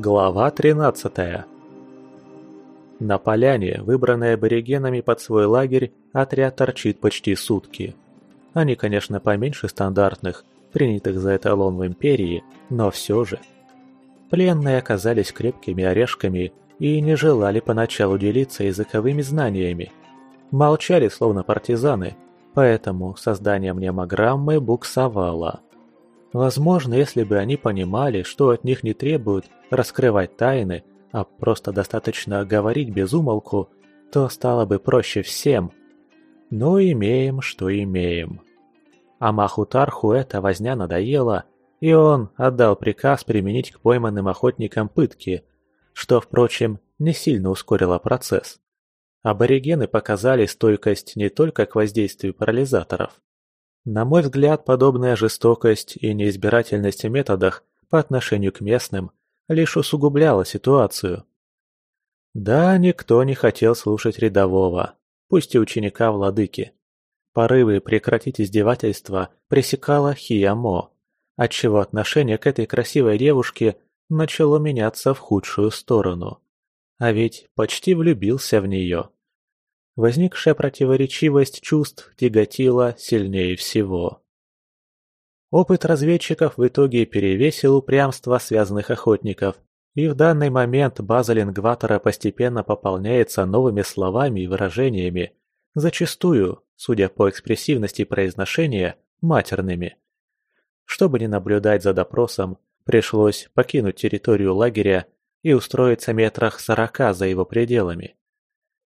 Глава 13 На поляне, выбранной аборигенами под свой лагерь, отряд торчит почти сутки. Они, конечно, поменьше стандартных, принятых за эталон в Империи, но все же. Пленные оказались крепкими орешками и не желали поначалу делиться языковыми знаниями. Молчали, словно партизаны, поэтому создание мнемограммы буксовало. Возможно, если бы они понимали, что от них не требуют раскрывать тайны, а просто достаточно говорить без умолку, то стало бы проще всем. Но имеем, что имеем. Амаху Тарху эта возня надоела, и он отдал приказ применить к пойманным охотникам пытки, что, впрочем, не сильно ускорило процесс. Аборигены показали стойкость не только к воздействию парализаторов. На мой взгляд, подобная жестокость и неизбирательность в методах по отношению к местным лишь усугубляла ситуацию. Да, никто не хотел слушать рядового, пусть и ученика владыки. Порывы прекратить издевательство пресекала Хиямо, отчего отношение к этой красивой девушке начало меняться в худшую сторону. А ведь почти влюбился в нее. Возникшая противоречивость чувств тяготила сильнее всего. Опыт разведчиков в итоге перевесил упрямство связанных охотников, и в данный момент база лингватора постепенно пополняется новыми словами и выражениями, зачастую, судя по экспрессивности произношения, матерными. Чтобы не наблюдать за допросом, пришлось покинуть территорию лагеря и устроиться метрах сорока за его пределами.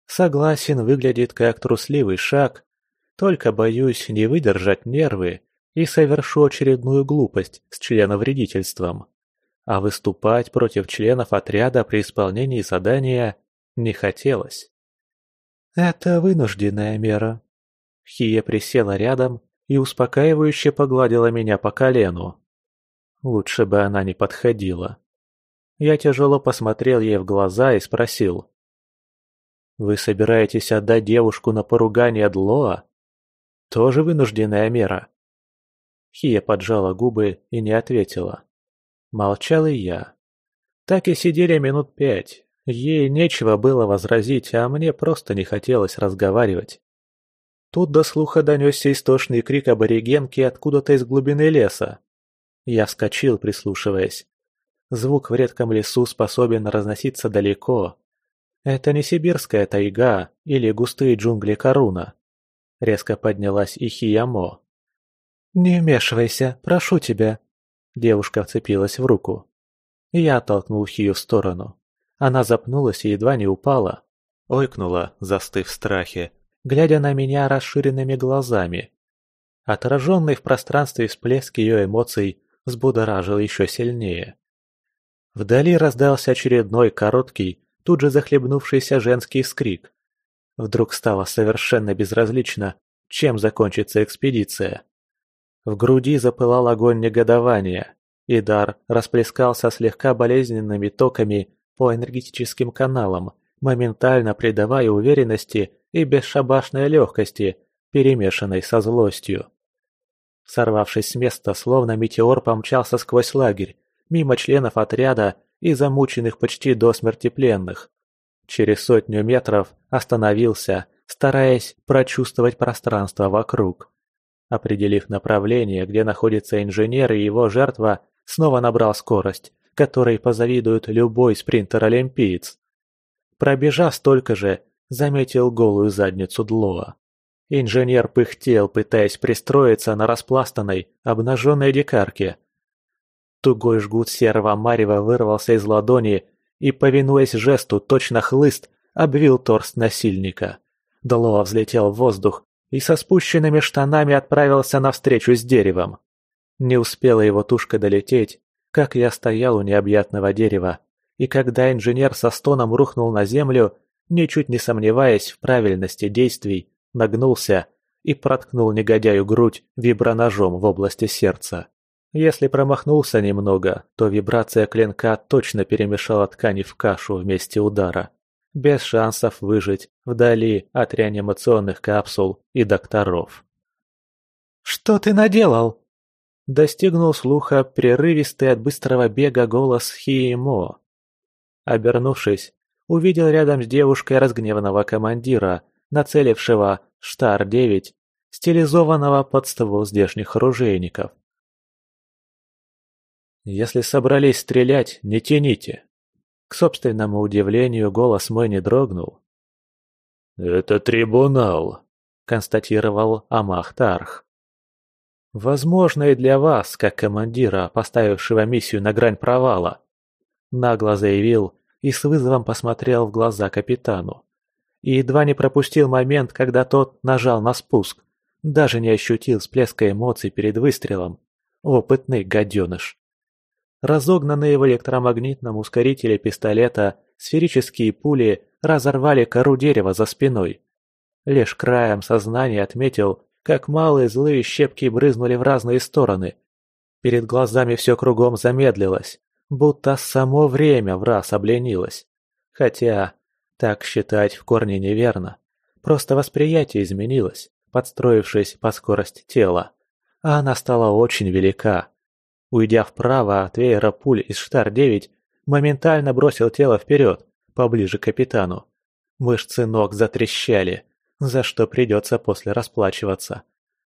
Согласен, выглядит как трусливый шаг, только боюсь не выдержать нервы и совершу очередную глупость с членовредительством. А выступать против членов отряда при исполнении задания не хотелось. «Это вынужденная мера». Хия присела рядом и успокаивающе погладила меня по колену. Лучше бы она не подходила. Я тяжело посмотрел ей в глаза и спросил. «Вы собираетесь отдать девушку на поругание Длоа? Тоже вынужденная мера?» Хия поджала губы и не ответила. Молчал и я. Так и сидели минут пять. Ей нечего было возразить, а мне просто не хотелось разговаривать. Тут до слуха донесся истошный крик аборигенки откуда-то из глубины леса. Я вскочил, прислушиваясь. Звук в редком лесу способен разноситься далеко. Это не сибирская тайга или густые джунгли Каруна. Резко поднялась и. «Не вмешивайся, прошу тебя!» Девушка вцепилась в руку. Я оттолкнул Хию в сторону. Она запнулась и едва не упала. Ойкнула, застыв в страхе, глядя на меня расширенными глазами. Отраженный в пространстве всплеск ее эмоций взбудоражил еще сильнее. Вдали раздался очередной короткий, тут же захлебнувшийся женский скрик. Вдруг стало совершенно безразлично, чем закончится экспедиция. В груди запылал огонь негодования, и дар расплескался слегка болезненными токами по энергетическим каналам, моментально придавая уверенности и бесшабашной легкости, перемешанной со злостью. Сорвавшись с места, словно метеор помчался сквозь лагерь, мимо членов отряда и замученных почти до смерти пленных. Через сотню метров остановился, стараясь прочувствовать пространство вокруг. Определив направление, где находится инженер и его жертва, снова набрал скорость, которой позавидует любой спринтер-олимпиец. Пробежав столько же, заметил голую задницу Длоа. Инженер пыхтел, пытаясь пристроиться на распластанной, обнаженной дикарке. Тугой жгут серого марева вырвался из ладони и, повинуясь жесту, точно хлыст, обвил торс насильника. Длоа взлетел в воздух, и со спущенными штанами отправился навстречу с деревом. Не успела его тушка долететь, как я стоял у необъятного дерева, и когда инженер со стоном рухнул на землю, ничуть не сомневаясь в правильности действий, нагнулся и проткнул негодяю грудь виброножом в области сердца. Если промахнулся немного, то вибрация клинка точно перемешала ткани в кашу вместе удара без шансов выжить вдали от реанимационных капсул и докторов. «Что ты наделал?» Достигнул слуха прерывистый от быстрого бега голос Хиемо. Обернувшись, увидел рядом с девушкой разгневанного командира, нацелившего «Штар-9», стилизованного под ствол здешних оружейников. «Если собрались стрелять, не тяните!» К собственному удивлению, голос мой не дрогнул. «Это трибунал», — констатировал Амахтарх. «Возможно, и для вас, как командира, поставившего миссию на грань провала», — нагло заявил и с вызовом посмотрел в глаза капитану. И едва не пропустил момент, когда тот нажал на спуск, даже не ощутил всплеска эмоций перед выстрелом. Опытный гаденыш. Разогнанные в электромагнитном ускорителе пистолета сферические пули разорвали кору дерева за спиной. Лишь краем сознания отметил, как малые злые щепки брызнули в разные стороны. Перед глазами все кругом замедлилось, будто само время в раз обленилось. Хотя, так считать в корне неверно. Просто восприятие изменилось, подстроившись под скорость тела. А она стала очень велика, Уйдя вправо от веера пуль из Штар-9, моментально бросил тело вперед, поближе к капитану. Мышцы ног затрещали, за что придется после расплачиваться.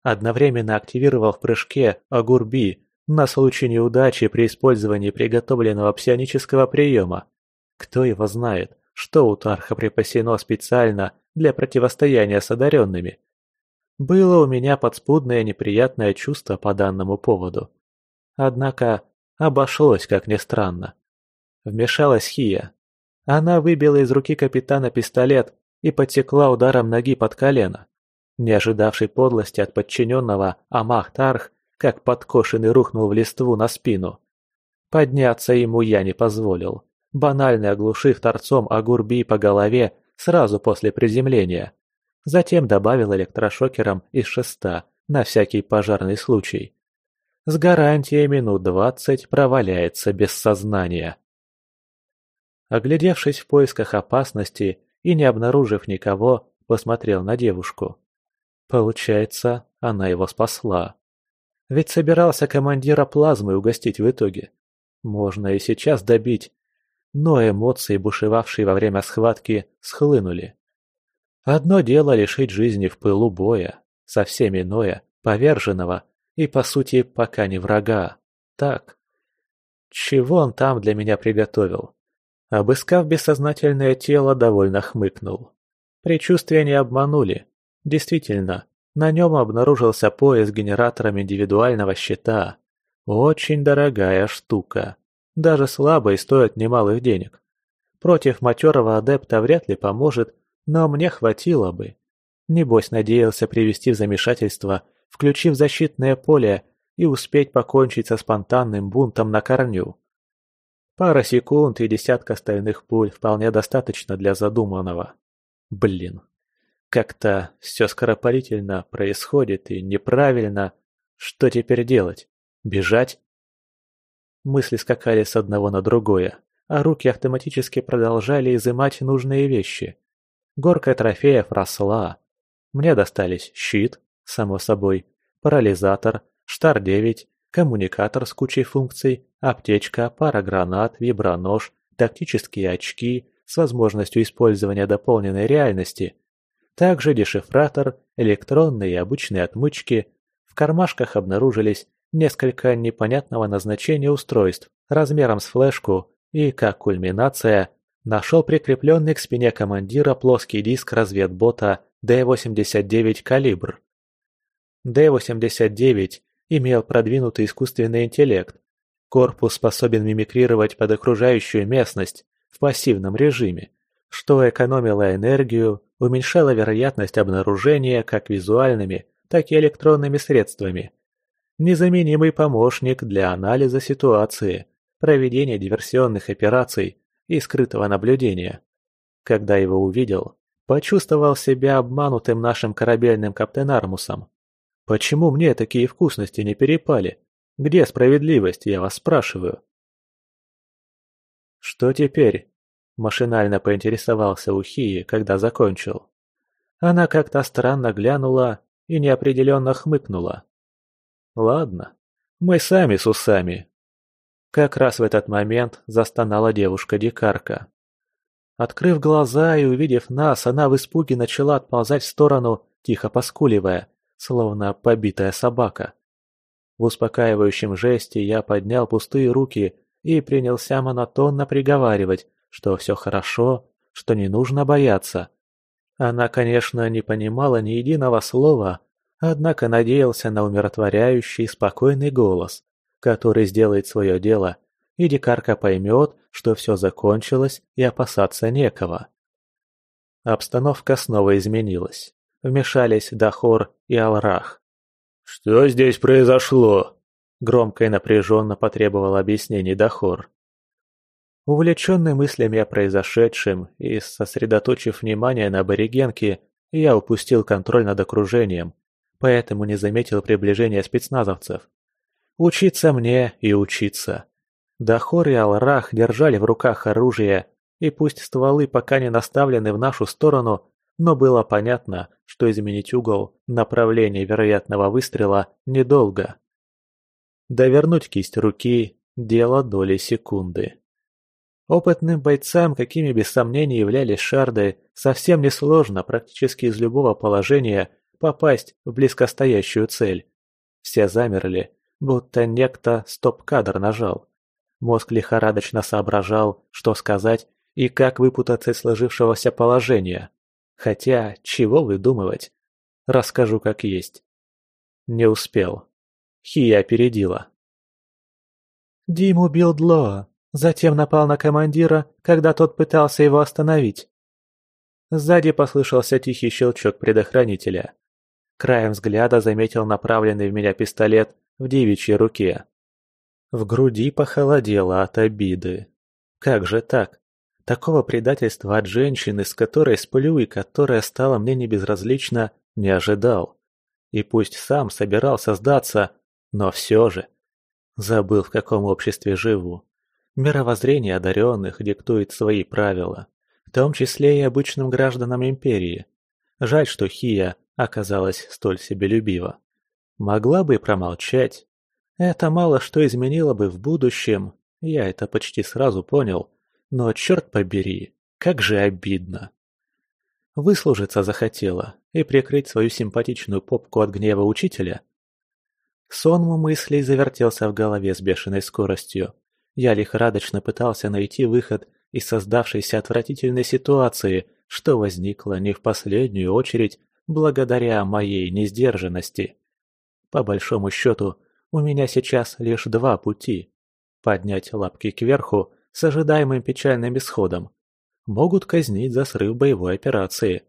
Одновременно активировал в прыжке Агурби на случай неудачи при использовании приготовленного псионического приема. Кто его знает, что у Тарха припасено специально для противостояния с одаренными. Было у меня подспудное неприятное чувство по данному поводу. Однако обошлось, как ни странно. Вмешалась Хия. Она выбила из руки капитана пистолет и подтекла ударом ноги под колено. Не ожидавший подлости от подчиненного Амах Тарх, как подкошенный рухнул в листву на спину. Подняться ему я не позволил, банально оглушив торцом Агурби по голове сразу после приземления. Затем добавил электрошокером из шеста на всякий пожарный случай с гарантией минут двадцать проваляется без сознания. Оглядевшись в поисках опасности и не обнаружив никого, посмотрел на девушку. Получается, она его спасла. Ведь собирался командира плазмы угостить в итоге. Можно и сейчас добить, но эмоции, бушевавшие во время схватки, схлынули. Одно дело лишить жизни в пылу боя, совсем иное – поверженного, и, по сути, пока не врага. Так. Чего он там для меня приготовил? Обыскав бессознательное тело, довольно хмыкнул. Причувствия не обманули. Действительно, на нем обнаружился пояс с генератором индивидуального щита. Очень дорогая штука. Даже слабый стоит немалых денег. Против матерого адепта вряд ли поможет, но мне хватило бы. Небось надеялся привести в замешательство включив защитное поле и успеть покончить со спонтанным бунтом на корню. Пара секунд и десятка стальных пуль вполне достаточно для задуманного. Блин, как-то все скоропалительно происходит и неправильно. Что теперь делать? Бежать? Мысли скакали с одного на другое, а руки автоматически продолжали изымать нужные вещи. Горка трофеев росла. Мне достались щит, само собой, парализатор, штар-9, коммуникатор с кучей функций, аптечка, пара гранат, вибронож, тактические очки с возможностью использования дополненной реальности, также дешифратор, электронные и обычные отмычки. В кармашках обнаружились несколько непонятного назначения устройств размером с флешку и, как кульминация, нашел прикрепленный к спине командира плоский диск разведбота D-89 «Калибр». Д-89 имел продвинутый искусственный интеллект. Корпус способен мимикрировать под окружающую местность в пассивном режиме, что экономило энергию, уменьшало вероятность обнаружения как визуальными, так и электронными средствами. Незаменимый помощник для анализа ситуации, проведения диверсионных операций и скрытого наблюдения. Когда его увидел, почувствовал себя обманутым нашим корабельным каптенармусом. Почему мне такие вкусности не перепали? Где справедливость, я вас спрашиваю? Что теперь? Машинально поинтересовался у Хии, когда закончил. Она как-то странно глянула и неопределенно хмыкнула. Ладно, мы сами с усами. Как раз в этот момент застонала девушка-дикарка. Открыв глаза и увидев нас, она в испуге начала отползать в сторону, тихо поскуливая, словно побитая собака. В успокаивающем жесте я поднял пустые руки и принялся монотонно приговаривать, что все хорошо, что не нужно бояться. Она, конечно, не понимала ни единого слова, однако надеялся на умиротворяющий, спокойный голос, который сделает свое дело, и дикарка поймет, что все закончилось и опасаться некого. Обстановка снова изменилась. Вмешались Дахор и Алрах. «Что здесь произошло?» Громко и напряженно потребовал объяснений Дахор. Увлеченный мыслями о произошедшем и сосредоточив внимание на аборигенке, я упустил контроль над окружением, поэтому не заметил приближения спецназовцев. Учиться мне и учиться. Дахор и Алрах держали в руках оружие, и пусть стволы пока не наставлены в нашу сторону, но было понятно, что изменить угол направления вероятного выстрела недолго. Довернуть кисть руки – дело доли секунды. Опытным бойцам, какими без сомнений являлись шарды, совсем несложно практически из любого положения попасть в близкостоящую цель. Все замерли, будто некто стоп-кадр нажал. Мозг лихорадочно соображал, что сказать и как выпутаться из сложившегося положения. Хотя, чего выдумывать? Расскажу как есть. Не успел. Хия опередила. Дим убил Длоа, затем напал на командира, когда тот пытался его остановить. Сзади послышался тихий щелчок предохранителя. Краем взгляда заметил направленный в меня пистолет в девичьей руке. В груди похолодело от обиды. Как же так? Такого предательства от женщины, с которой сплю и которая стала мне небезразлична, не ожидал. И пусть сам собирался сдаться, но все же. Забыл, в каком обществе живу. Мировоззрение одаренных диктует свои правила, в том числе и обычным гражданам империи. Жаль, что Хия оказалась столь себелюбива. Могла бы и промолчать, это мало что изменило бы в будущем, я это почти сразу понял, но черт побери, как же обидно. Выслужиться захотела и прикрыть свою симпатичную попку от гнева учителя. Сон мыслей завертелся в голове с бешеной скоростью. Я лихорадочно пытался найти выход из создавшейся отвратительной ситуации, что возникло не в последнюю очередь благодаря моей несдержанности. По большому счету, у меня сейчас лишь два пути. Поднять лапки кверху с ожидаемым печальным исходом. Могут казнить за срыв боевой операции.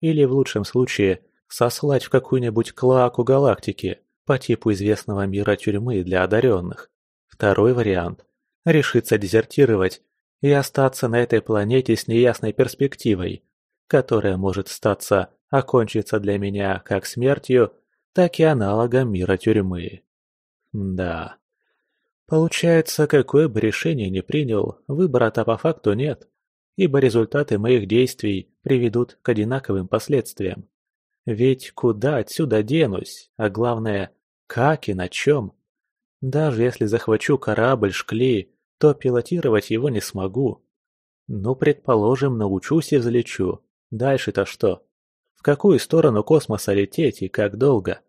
Или в лучшем случае сослать в какую-нибудь клоаку галактики по типу известного мира тюрьмы для одаренных. Второй вариант – решиться дезертировать и остаться на этой планете с неясной перспективой, которая может статься окончиться для меня как смертью, так и аналогом мира тюрьмы. Да. Получается, какое бы решение ни принял, выбора-то по факту нет, ибо результаты моих действий приведут к одинаковым последствиям. Ведь куда отсюда денусь, а главное, как и на чем? Даже если захвачу корабль Шкли, то пилотировать его не смогу. Ну, предположим, научусь и взлечу. Дальше-то что? В какую сторону космоса лететь и как долго?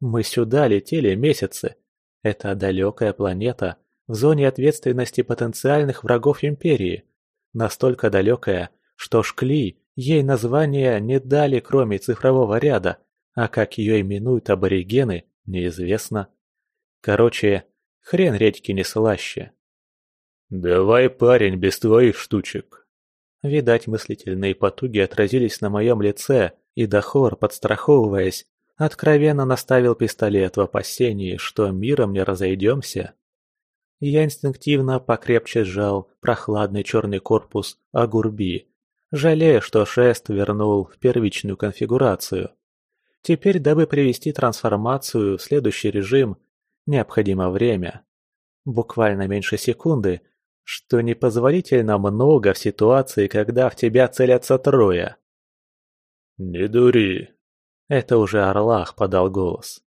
Мы сюда летели месяцы, это далекая планета в зоне ответственности потенциальных врагов Империи. Настолько далекая, что Шкли ей название не дали кроме цифрового ряда, а как ее именуют аборигены, неизвестно. Короче, хрен редьки не слаще. «Давай, парень, без твоих штучек». Видать, мыслительные потуги отразились на моем лице, и Дахор, подстраховываясь, откровенно наставил пистолет в опасении, что миром не разойдемся. Я инстинктивно покрепче сжал прохладный черный корпус Агурби, жалея, что шест вернул в первичную конфигурацию. Теперь, дабы привести трансформацию в следующий режим, необходимо время. Буквально меньше секунды, что непозволительно много в ситуации, когда в тебя целятся трое. «Не дури», это уже Орлах подал голос.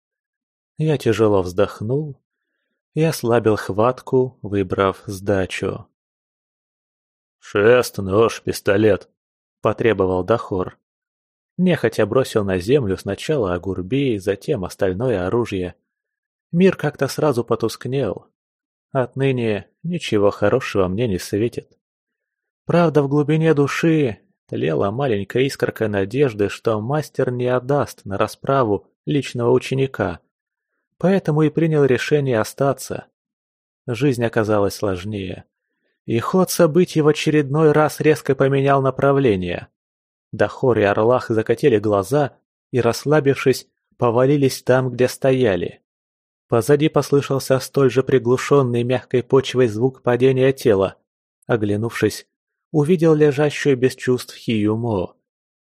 Я тяжело вздохнул и ослабил хватку, выбрав сдачу. «Шест, нож, пистолет», — потребовал Дахор. Нехотя бросил на землю сначала огурби, затем остальное оружие. Мир как-то сразу потускнел. Отныне ничего хорошего мне не светит. Правда, в глубине души тлела маленькая искорка надежды, что мастер не отдаст на расправу личного ученика. Поэтому и принял решение остаться. Жизнь оказалась сложнее. И ход событий в очередной раз резко поменял направление. Дахор и Орлах закатили глаза и, расслабившись, повалились там, где стояли. Позади послышался столь же приглушенный мягкой почвой звук падения тела. Оглянувшись, увидел лежащую без чувств Хиюмо.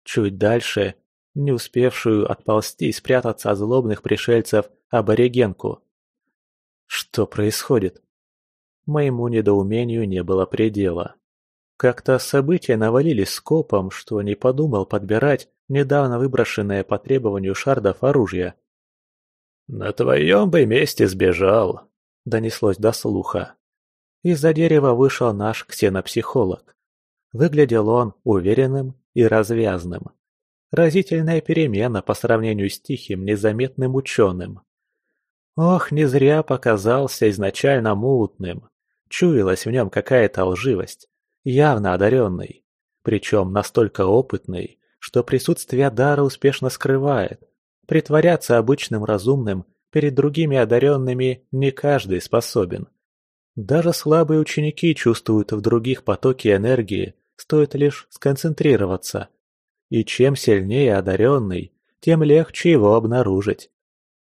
Чуть дальше, не успевшую отползти и спрятаться от злобных пришельцев, аборигенку. Что происходит? Моему недоумению не было предела. Как-то события навалились скопом, что не подумал подбирать недавно выброшенное по требованию шардов оружие. «На твоем бы месте сбежал», — донеслось до слуха. Из-за дерева вышел наш ксенопсихолог. Выглядел он уверенным и развязным. Разительная перемена по сравнению с тихим, незаметным ученым. Ох, не зря показался изначально мутным. Чуялась в нем какая-то лживость, явно одаренный. Причем настолько опытный, что присутствие дара успешно скрывает. Притворяться обычным разумным перед другими одаренными не каждый способен. Даже слабые ученики чувствуют в других потоки энергии, стоит лишь сконцентрироваться. И чем сильнее одаренный, тем легче его обнаружить.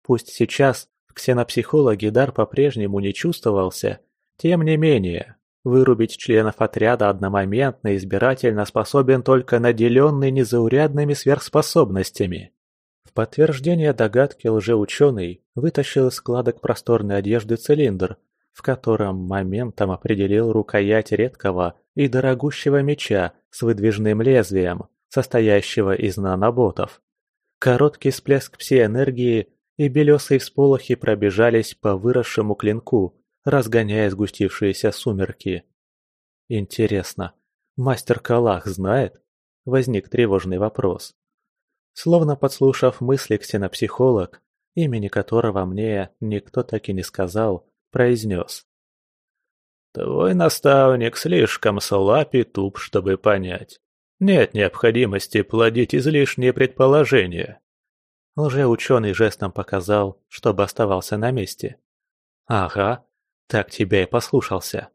Пусть сейчас в ксенопсихологе дар по-прежнему не чувствовался, тем не менее, вырубить членов отряда одномоментно и избирательно способен только наделенный незаурядными сверхспособностями. В подтверждение догадки лжеученый вытащил из складок просторной одежды цилиндр, в котором моментом определил рукоять редкого и дорогущего меча с выдвижным лезвием, состоящего из наноботов. Короткий всплеск пси-энергии и белесые всполохи пробежались по выросшему клинку, разгоняя сгустившиеся сумерки. Интересно, мастер Калах знает? Возник тревожный вопрос. Словно подслушав мысли ксенопсихолог, имени которого мне никто так и не сказал, произнес. «Твой наставник слишком слаб и туп, чтобы понять. Нет необходимости плодить излишние предположения». Лжеученый жестом показал, чтобы оставался на месте. «Ага, так тебя и послушался».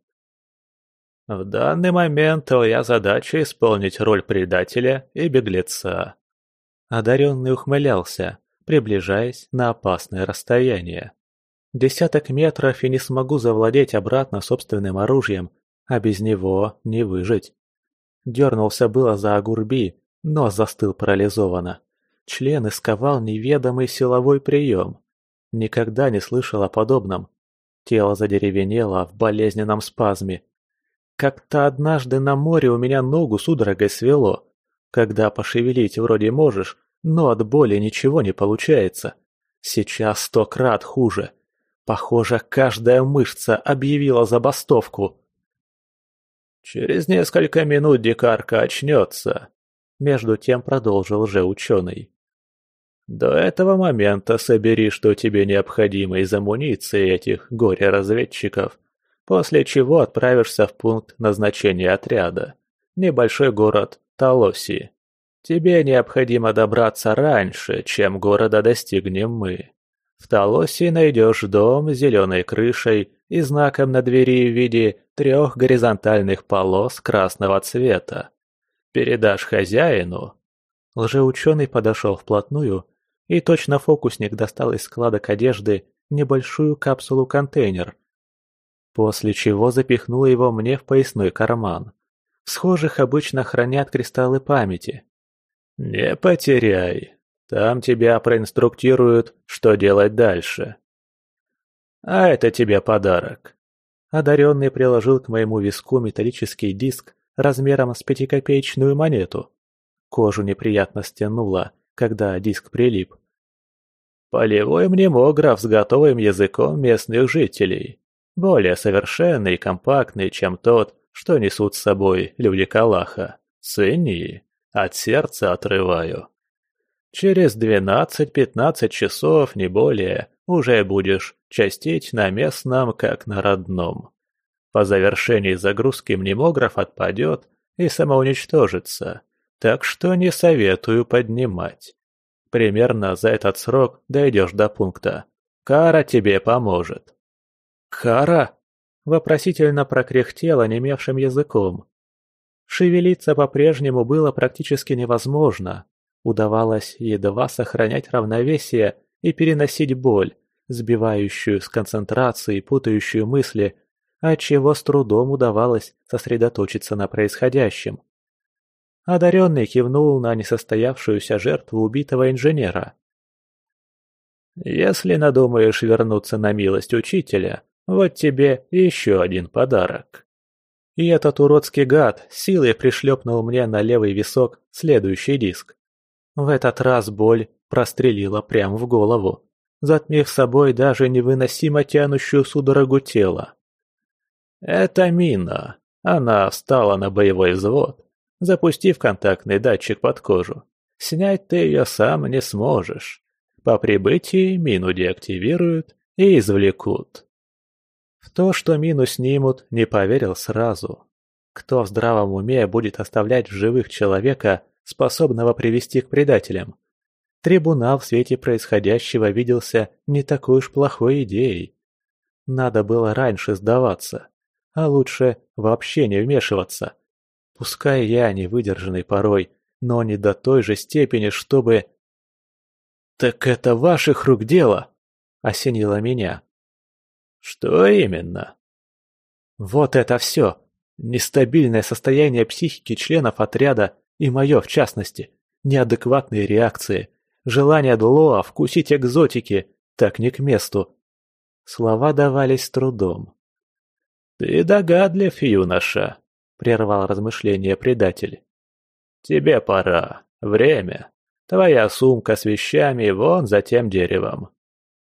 «В данный момент твоя задача исполнить роль предателя и беглеца». Одаренный ухмылялся, приближаясь на опасное расстояние. Десяток метров и не смогу завладеть обратно собственным оружием, а без него не выжить. Дернулся было за огурби, но застыл парализованно. Член исковал неведомый силовой прием. Никогда не слышал о подобном. Тело задеревенело в болезненном спазме. Как-то однажды на море у меня ногу судорогой свело. Когда пошевелить вроде можешь, но от боли ничего не получается. Сейчас сто крат хуже. Похоже, каждая мышца объявила забастовку. «Через несколько минут дикарка очнется», — между тем продолжил же ученый. «До этого момента собери, что тебе необходимо из амуниции этих горе-разведчиков, после чего отправишься в пункт назначения отряда, небольшой город Талоси. Тебе необходимо добраться раньше, чем города достигнем мы. В Толосе найдешь дом с зеленой крышей и знаком на двери в виде трех горизонтальных полос красного цвета. Передашь хозяину. Лжеученый подошел вплотную и точно фокусник достал из складок одежды небольшую капсулу-контейнер, после чего запихнул его мне в поясной карман. В схожих обычно хранят кристаллы памяти. «Не потеряй», там тебя проинструктируют, что делать дальше. А это тебе подарок. Одаренный приложил к моему виску металлический диск размером с пятикопеечную монету. Кожу неприятно стянуло, когда диск прилип. Полевой мнемограф с готовым языком местных жителей. Более совершенный и компактный, чем тот, что несут с собой люди Калаха. Цени, от сердца отрываю. Через двенадцать-пятнадцать часов, не более, уже будешь частить на местном, как на родном. По завершении загрузки мнемограф отпадет и самоуничтожится, так что не советую поднимать. Примерно за этот срок дойдешь до пункта. Кара тебе поможет. «Кара?» – вопросительно прокряхтела немевшим языком. Шевелиться по-прежнему было практически невозможно. Удавалось едва сохранять равновесие и переносить боль, сбивающую с концентрации, путающую мысли, отчего с трудом удавалось сосредоточиться на происходящем. Одаренный кивнул на несостоявшуюся жертву убитого инженера. «Если надумаешь вернуться на милость учителя, вот тебе еще один подарок». И этот уродский гад силой пришлепнул мне на левый висок следующий диск. В этот раз боль прострелила прямо в голову, затмив собой даже невыносимо тянущую судорогу тела. «Это мина. Она встала на боевой взвод, запустив контактный датчик под кожу. Снять ты ее сам не сможешь. По прибытии мину деактивируют и извлекут. В то, что мину снимут, не поверил сразу. Кто в здравом уме будет оставлять в живых человека, способного привести к предателям? Трибунал в свете происходящего виделся не такой уж плохой идеей. Надо было раньше сдаваться, а лучше вообще не вмешиваться. Пускай я не выдержанный порой, но не до той же степени, чтобы... «Так это ваших рук дело!» — осенило меня. Что именно? Вот это все. Нестабильное состояние психики членов отряда и мое в частности. Неадекватные реакции. Желание Длоа вкусить экзотики. Так не к месту. Слова давались с трудом. «Ты догадлив, юноша», — прервал размышление предатель. «Тебе пора. Время. Твоя сумка с вещами вон за тем деревом.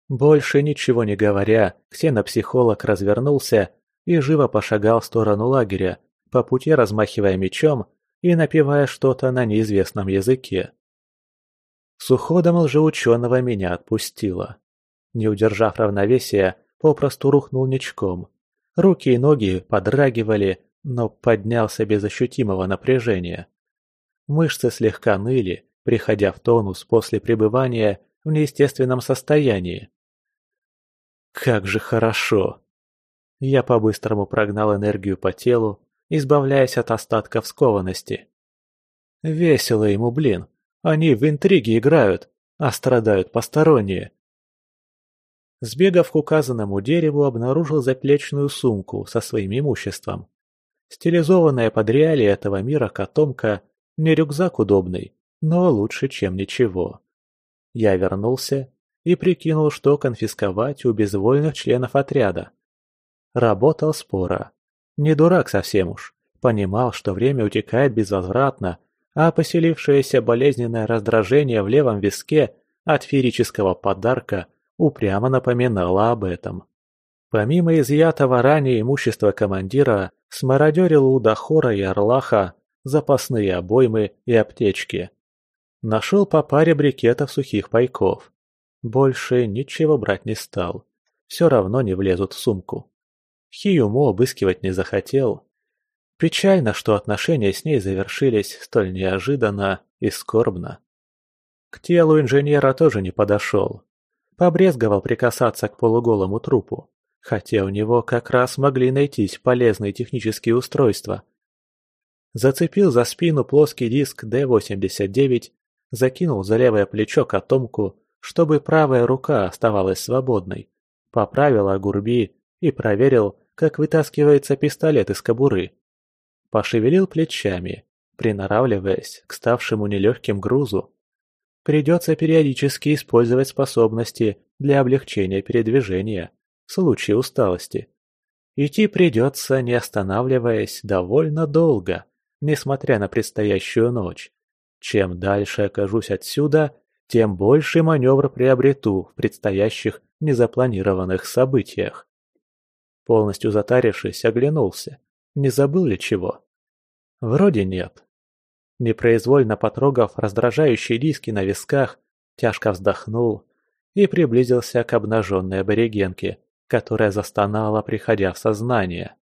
Больше ничего не говоря, ксенопсихолог развернулся и живо пошагал в сторону лагеря, по пути размахивая мечом и напевая что-то на неизвестном языке. С уходом лжеученого меня отпустило. Не удержав равновесия, попросту рухнул ничком. Руки и ноги подрагивали, но поднялся без ощутимого напряжения. Мышцы слегка ныли, приходя в тонус после пребывания в неестественном состоянии. Как же хорошо! Я по-быстрому прогнал энергию по телу, избавляясь от остатков скованности. Весело ему, блин. Они в интриги играют, а страдают посторонние. Сбегав к указанному дереву, обнаружил заплечную сумку со своим имуществом. Стилизованная под реалии этого мира котомка не рюкзак удобный, но лучше, чем ничего. Я вернулся и прикинул, что конфисковать у безвольных членов отряда. Работал споро. Не дурак совсем уж. Понимал, что время утекает безвозвратно, а поселившееся болезненное раздражение в левом виске от феерического подарка упрямо напоминало об этом. Помимо изъятого ранее имущества командира, смародерил у Дахора и Орлаха запасные обоймы и аптечки. Нашел по паре брикетов сухих пайков. Больше ничего брать не стал. Все равно не влезут в сумку. Хиюмо обыскивать не захотел. Печально, что отношения с ней завершились столь неожиданно и скорбно. К телу инженера тоже не подошел. Побрезговал прикасаться к полуголому трупу, хотя у него как раз могли найтись полезные технические устройства. Зацепил за спину плоский диск D89, закинул за левое плечо котомку чтобы правая рука оставалась свободной, поправил огурби и проверил, как вытаскивается пистолет из кобуры. Пошевелил плечами, приноравливаясь к ставшему нелегким грузу. Придется периодически использовать способности для облегчения передвижения в случае усталости. Идти придется, не останавливаясь, довольно долго, несмотря на предстоящую ночь. Чем дальше окажусь отсюда, тем больше маневр приобрету в предстоящих незапланированных событиях. Полностью затарившись, оглянулся. Не забыл ли чего? Вроде нет. Непроизвольно потрогав раздражающие диски на висках, тяжко вздохнул и приблизился к обнаженной аборигенке, которая застонала, приходя в сознание.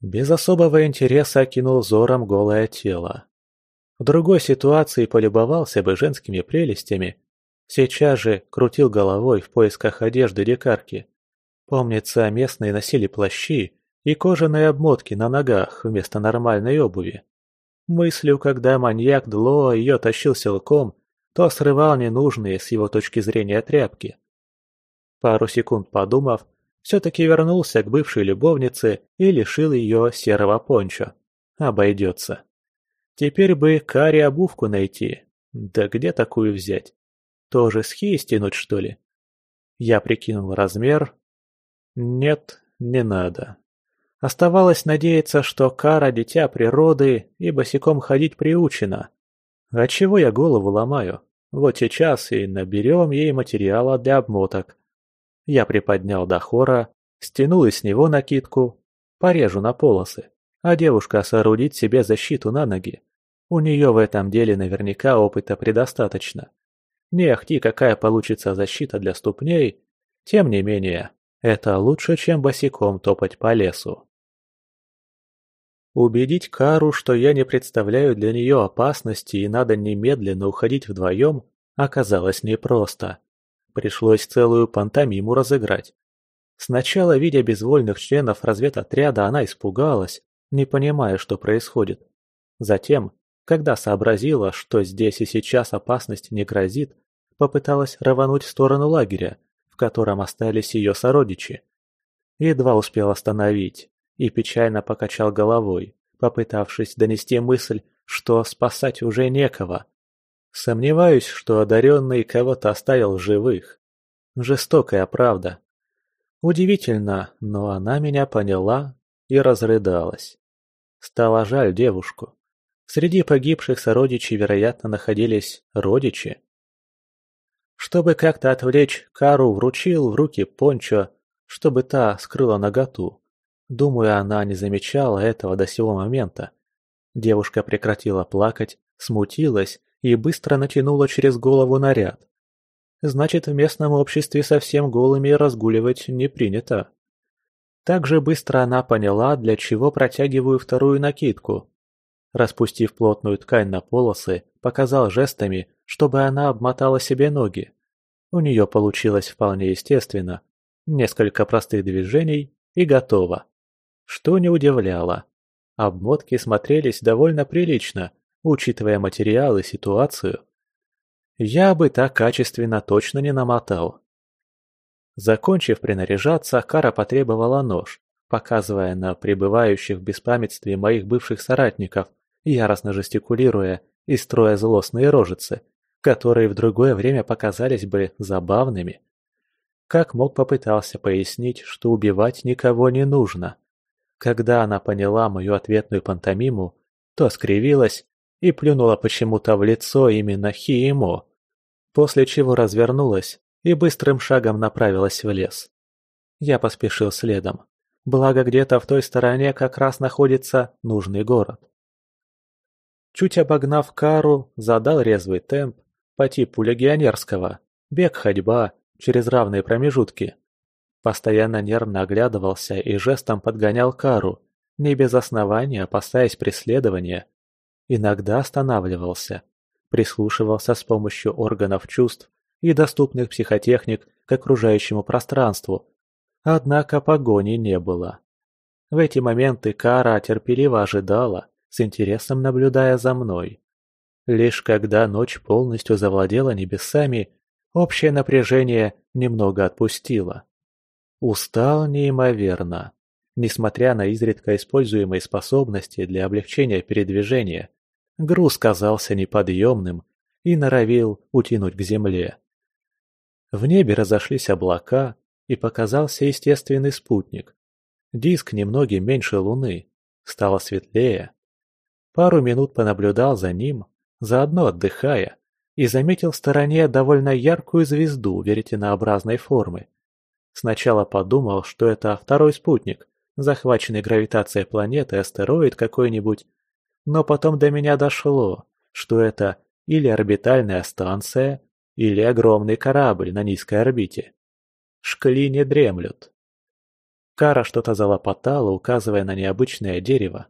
Без особого интереса окинул взором голое тело. В другой ситуации полюбовался бы женскими прелестями. Сейчас же крутил головой в поисках одежды дикарки. Помнится, местные носили плащи и кожаные обмотки на ногах вместо нормальной обуви. Мыслью, когда маньяк Дло ее тащил силком, то срывал ненужные с его точки зрения тряпки. Пару секунд подумав, все-таки вернулся к бывшей любовнице и лишил ее серого пончо. Обойдется. Теперь бы Кари обувку найти. Да где такую взять? Тоже с стянуть, что ли? Я прикинул размер. Нет, не надо. Оставалось надеяться, что Кара – дитя природы и босиком ходить приучена. А чего я голову ломаю? Вот сейчас и наберем ей материала для обмоток. Я приподнял до хора, стянул из него накидку, порежу на полосы, а девушка соорудит себе защиту на ноги. У нее в этом деле наверняка опыта предостаточно. Не ахти, какая получится защита для ступней, тем не менее, это лучше, чем босиком топать по лесу. Убедить Кару, что я не представляю для нее опасности и надо немедленно уходить вдвоем, оказалось непросто. Пришлось целую пантомиму разыграть. Сначала, видя безвольных членов разведотряда, она испугалась, не понимая, что происходит. Затем, когда сообразила, что здесь и сейчас опасность не грозит, попыталась рвануть в сторону лагеря, котором остались ее сородичи. Едва успел остановить, и печально покачал головой, попытавшись донести мысль, что спасать уже некого. Сомневаюсь, что одаренный кого-то оставил живых. Жестокая правда. Удивительно, но она меня поняла и разрыдалась. Стало жаль девушку. Среди погибших сородичей, вероятно, находились родичи. Чтобы как-то отвлечь, Кару вручил в руки пончо, чтобы та скрыла наготу. Думаю, она не замечала этого до сего момента. Девушка прекратила плакать, смутилась и быстро натянула через голову наряд. Значит, в местном обществе совсем голыми разгуливать не принято. Также быстро она поняла, для чего протягиваю вторую накидку. Распустив плотную ткань на полосы, показал жестами, чтобы она обмотала себе ноги. У нее получилось вполне естественно. Несколько простых движений и готово что не удивляло. Обмотки смотрелись довольно прилично, учитывая материал и ситуацию. Я бы так качественно точно не намотал. Закончив принаряжаться, Кара потребовала нож, показывая на пребывающих в беспамятстве моих бывших соратников, яростно жестикулируя и строя злостные рожицы, которые в другое время показались бы забавными. Как мог попытался пояснить, что убивать никого не нужно. Когда она поняла мою ответную пантомиму, то скривилась и плюнула почему-то в лицо именно Хиимо, после чего развернулась и быстрым шагом направилась в лес. Я поспешил следом, благо где-то в той стороне как раз находится нужный город. Чуть обогнав кару, задал резвый темп по типу легионерского, бег-ходьба через равные промежутки. Постоянно нервно оглядывался и жестом подгонял кару, не без основания опасаясь преследования. Иногда останавливался, прислушивался с помощью органов чувств и доступных психотехник к окружающему пространству. Однако погони не было. В эти моменты Кара терпеливо ожидала, с интересом наблюдая за мной. Лишь когда ночь полностью завладела небесами, общее напряжение немного отпустило. Устал неимоверно. Несмотря на изредка используемые способности для облегчения передвижения, груз казался неподъемным и норовил утянуть к земле. В небе разошлись облака, и показался естественный спутник. Диск немногим меньше Луны. Стало светлее. Пару минут понаблюдал за ним, заодно отдыхая, и заметил в стороне довольно яркую звезду веретенообразной формы, Сначала подумал, что это второй спутник, захваченный гравитацией планеты астероид какой-нибудь. Но потом до меня дошло, что это или орбитальная станция, или огромный корабль на низкой орбите. Шкли не дремлют. Кара что-то залопотала, указывая на необычное дерево.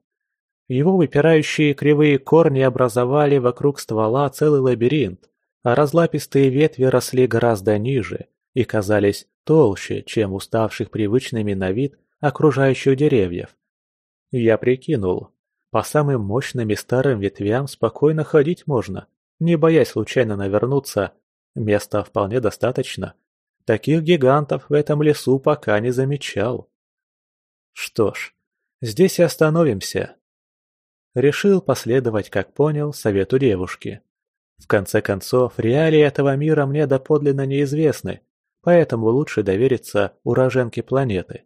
Его выпирающие кривые корни образовали вокруг ствола целый лабиринт, а разлапистые ветви росли гораздо ниже и казались толще, чем уставших привычными на вид окружающих деревьев. Я прикинул, по самым мощным и старым ветвям спокойно ходить можно, не боясь случайно навернуться, места вполне достаточно. Таких гигантов в этом лесу пока не замечал. Что ж, здесь и остановимся. Решил последовать, как понял, совету девушки. В конце концов, реалии этого мира мне доподлинно неизвестны, поэтому лучше довериться уроженке планеты.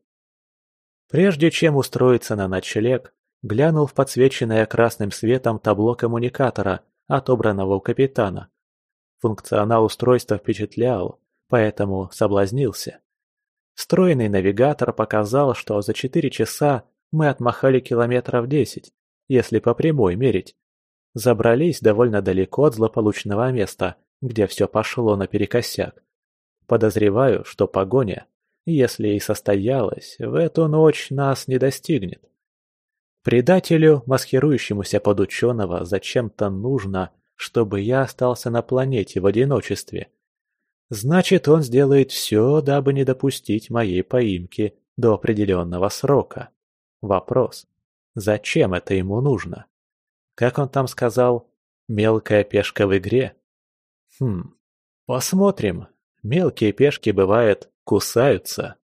Прежде чем устроиться на ночлег, глянул в подсвеченное красным светом табло коммуникатора, отобранного у капитана. Функционал устройства впечатлял, поэтому соблазнился. Встроенный навигатор показал, что за 4 часа мы отмахали километров 10, если по прямой мерить. Забрались довольно далеко от злополучного места, где все пошло наперекосяк. Подозреваю, что погоня, если и состоялась, в эту ночь нас не достигнет. Предателю, маскирующемуся под ученого, зачем-то нужно, чтобы я остался на планете в одиночестве. Значит, он сделает все, дабы не допустить моей поимки до определенного срока. Вопрос. Зачем это ему нужно? Как он там сказал? Мелкая пешка в игре? Хм, посмотрим. Мелкие пешки, бывает, кусаются.